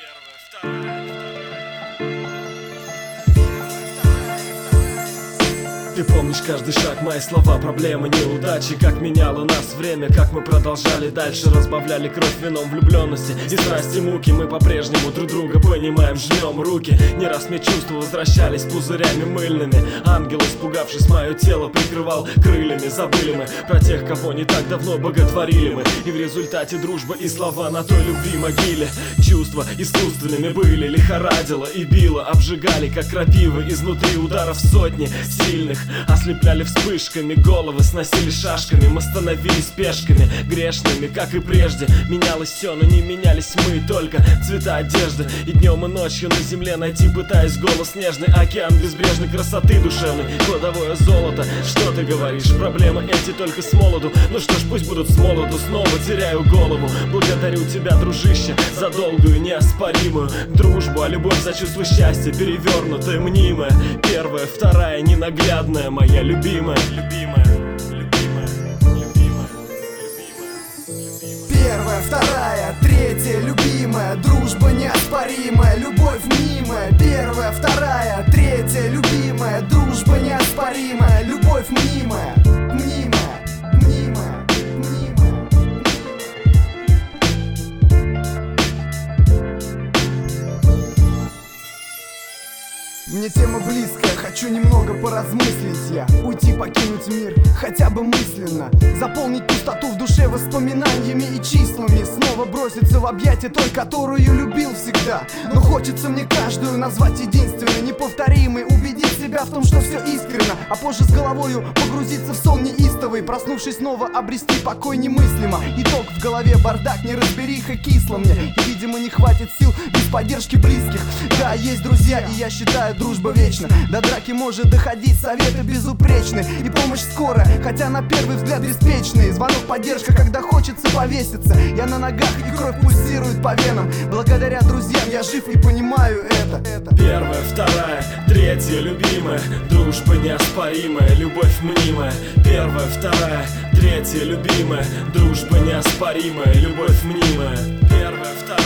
Первая, вторая, вторая. Ты помнишь каждый шаг, мои слова, проблемы, неудачи Как меняло нас время, как мы продолжали дальше Разбавляли кровь вином влюбленности И страсти муки. Мы по-прежнему друг друга понимаем, жмем руки. Не раз мне чувства возвращались пузырями мыльными. Ангел, испугавшись мое тело, прикрывал крыльями. Забыли мы про тех, кого не так давно боготворили мы. И в результате дружба и слова на той любви могиле. Чувства искусственными были, лихорадило и било. Обжигали, как крапивы, изнутри ударов сотни сильных Ослепляли вспышками, головы сносили шашками Мы становились пешками, грешными, как и прежде. Менялось все, но не менялись мы Только цвета одежды. И днем и ночью на земле найти пытаясь голос нежный Океан безбрежной красоты душевной Кладовое золото, что ты говоришь? Проблемы эти только с молоду. Ну что ж, пусть будут с молоду Снова теряю голову. Благодарю тебя, дружище, за долгую неоспоримую Дружбу, а любовь за чувство счастья Перевернутая, мнимая. Первая, вторая, ненаглядная Главная моя любимая, любимая, любимая, любимая, любимая. Первая, вторая, третья, любимая. Дружба неоспоримая, любовь мнимая. Первая, вторая, третья, любимая Мне тема близкая Хочу немного поразмыслить. Я Уйти, покинуть мир, хотя бы мысленно. Заполнить пустоту в душе воспоминаниями и числами. Снова броситься в объятия той, которую любил всегда. Но хочется мне каждую назвать единственной Неповторимой, убедить себя в том, что все искренно. А позже с головою погрузиться в сон неистовый. Проснувшись снова обрести покой немыслимо. Итог в голове бардак, неразбериха кисло мне. Видимо не хватит сил без поддержки близких. Да, есть друзья и я считаю дружба вечна. Да драки может доходить, советы безупречны. И помощь скорая, хотя на первый взгляд беспечный. Звонок поддержка, когда хочется повеситься Я на ногах и кровь пульсирует по венам. Благодаря друзьям я жив и понимаю это. Первая, вторая, третья, любимая. Дружба неоспоримая, любовь мнимая. Первая, вторая, третья, любимая. Дружба неоспоримая, любовь мнимая. Первая, вторая,